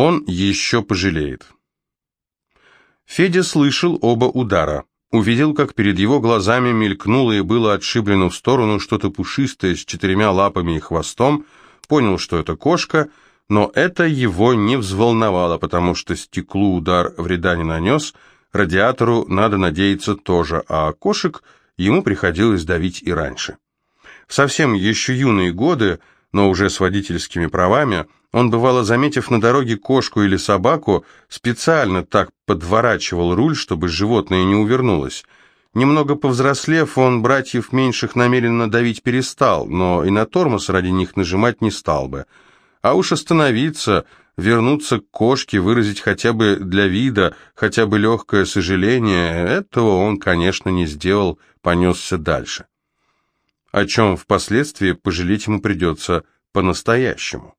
Он еще пожалеет. Федя слышал оба удара. Увидел, как перед его глазами мелькнуло и было отшиблено в сторону что-то пушистое с четырьмя лапами и хвостом, понял, что это кошка, но это его не взволновало, потому что стеклу удар вреда не нанес, радиатору, надо надеяться, тоже, а кошек ему приходилось давить и раньше. Совсем еще юные годы, но уже с водительскими правами, он, бывало, заметив на дороге кошку или собаку, специально так подворачивал руль, чтобы животное не увернулось. Немного повзрослев, он братьев меньших намеренно давить перестал, но и на тормоз ради них нажимать не стал бы. А уж остановиться, вернуться к кошке, выразить хотя бы для вида, хотя бы легкое сожаление, этого он, конечно, не сделал, понесся дальше. О чем впоследствии пожалеть ему придется по-настоящему.